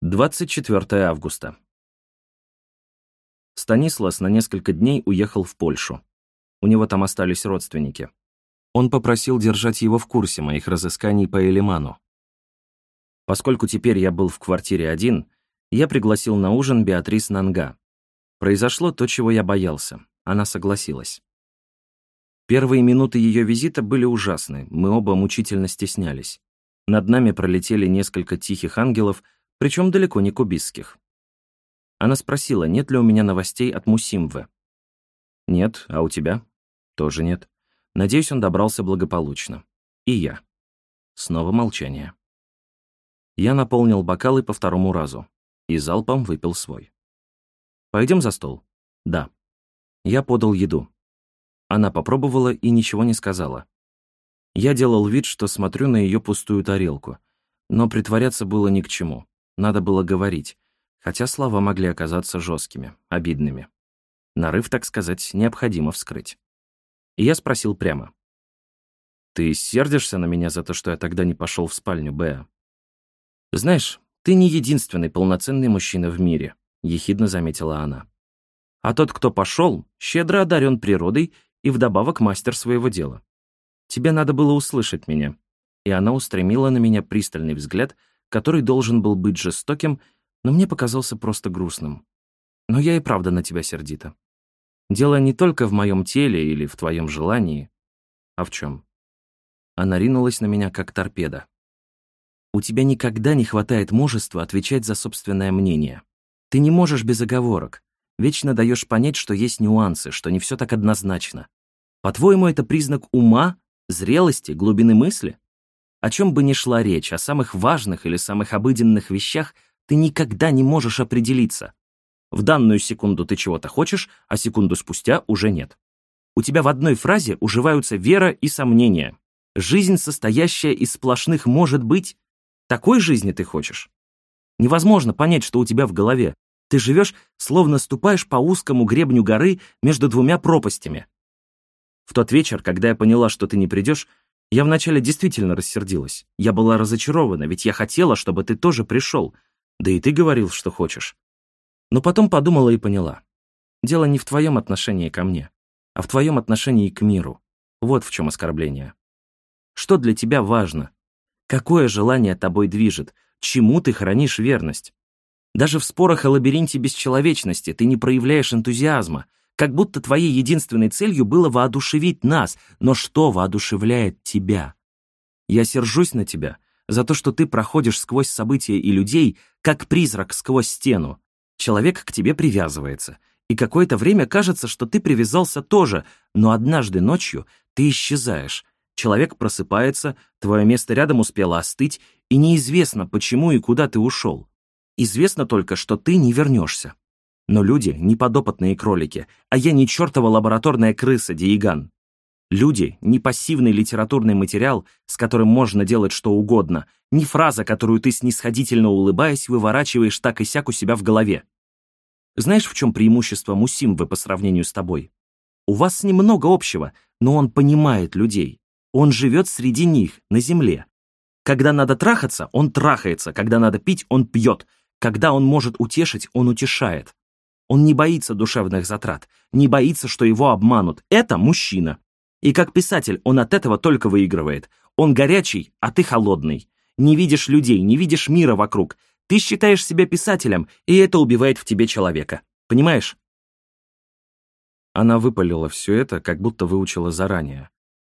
24 августа. Станислас на несколько дней уехал в Польшу. У него там остались родственники. Он попросил держать его в курсе моих разысканий по Элиману. Поскольку теперь я был в квартире один, я пригласил на ужин Беатрис Нанга. Произошло то, чего я боялся. Она согласилась. Первые минуты ее визита были ужасны, мы оба мучительно стеснялись. Над нами пролетели несколько тихих ангелов — причем далеко не кубистских. Она спросила, нет ли у меня новостей от Мусимвы. «Нет, а у тебя?» «Тоже нет. Надеюсь, он добрался благополучно. И я». Снова молчание. Я наполнил бокалы по второму разу и залпом выпил свой. «Пойдем за стол?» «Да». Я подал еду. Она попробовала и ничего не сказала. Я делал вид, что смотрю на ее пустую тарелку, но притворяться было ни к чему. Надо было говорить, хотя слова могли оказаться жесткими, обидными. Нарыв, так сказать, необходимо вскрыть. И я спросил прямо. «Ты сердишься на меня за то, что я тогда не пошел в спальню Беа?» «Знаешь, ты не единственный полноценный мужчина в мире», — ехидно заметила она. «А тот, кто пошел, щедро одарен природой и вдобавок мастер своего дела. Тебе надо было услышать меня». И она устремила на меня пристальный взгляд, который должен был быть жестоким, но мне показался просто грустным. Но я и правда на тебя сердита. Дело не только в моем теле или в твоем желании, а в чем? Она ринулась на меня, как торпеда. У тебя никогда не хватает мужества отвечать за собственное мнение. Ты не можешь без оговорок. Вечно даешь понять, что есть нюансы, что не все так однозначно. По-твоему, это признак ума, зрелости, глубины мысли? О чем бы ни шла речь, о самых важных или самых обыденных вещах, ты никогда не можешь определиться. В данную секунду ты чего-то хочешь, а секунду спустя уже нет. У тебя в одной фразе уживаются вера и сомнения. Жизнь, состоящая из сплошных «может быть», такой жизни ты хочешь? Невозможно понять, что у тебя в голове. Ты живешь, словно ступаешь по узкому гребню горы между двумя пропастями. В тот вечер, когда я поняла, что ты не придешь, я вначале действительно рассердилась. Я была разочарована, ведь я хотела, чтобы ты тоже пришел. Да и ты говорил, что хочешь. Но потом подумала и поняла. Дело не в твоем отношении ко мне, а в твоем отношении к миру. Вот в чем оскорбление. Что для тебя важно? Какое желание тобой движет? Чему ты хранишь верность? Даже в спорах о лабиринте бесчеловечности ты не проявляешь энтузиазма, как будто твоей единственной целью было воодушевить нас, но что воодушевляет тебя? Я сержусь на тебя за то, что ты проходишь сквозь события и людей, как призрак сквозь стену. Человек к тебе привязывается, и какое-то время кажется, что ты привязался тоже, но однажды ночью ты исчезаешь. Человек просыпается, твое место рядом успело остыть, и неизвестно, почему и куда ты ушел. Известно только, что ты не вернешься. Но люди — не подопытные кролики, а я не чертова лабораторная крыса, Диеган. Люди — не пассивный литературный материал, с которым можно делать что угодно, не фраза, которую ты, снисходительно улыбаясь, выворачиваешь так и сяк у себя в голове. Знаешь, в чем преимущество Мусимвы по сравнению с тобой? У вас с ним много общего, но он понимает людей. Он живет среди них, на земле. Когда надо трахаться, он трахается, когда надо пить, он пьет, когда он может утешить, он утешает. Он не боится душевных затрат, не боится, что его обманут. Это мужчина. И как писатель он от этого только выигрывает. Он горячий, а ты холодный. Не видишь людей, не видишь мира вокруг. Ты считаешь себя писателем, и это убивает в тебе человека. Понимаешь? Она выпалила все это, как будто выучила заранее.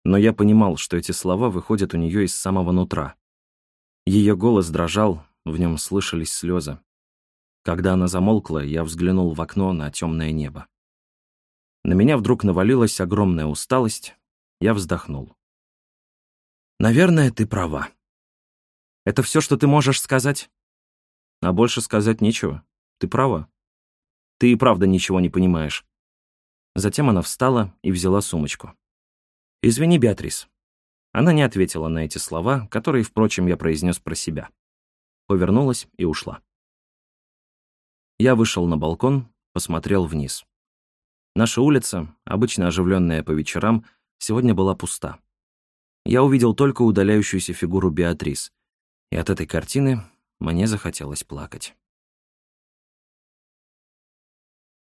Но я понимал, что эти слова выходят у нее из самого нутра. Ее голос дрожал, в нем слышались слезы. Когда она замолкла, я взглянул в окно на темное небо. На меня вдруг навалилась огромная усталость, я вздохнул. «Наверное, ты права. Это все, что ты можешь сказать?» «А больше сказать нечего. Ты права. Ты и правда ничего не понимаешь». Затем она встала и взяла сумочку. «Извини, Беатрис». Она не ответила на эти слова, которые, впрочем, я произнес про себя. Повернулась и ушла. Я вышел на балкон, посмотрел вниз. Наша улица, обычно оживленная по вечерам, сегодня была пуста. Я увидел только удаляющуюся фигуру Беатрис, и от этой картины Мне захотелось плакать.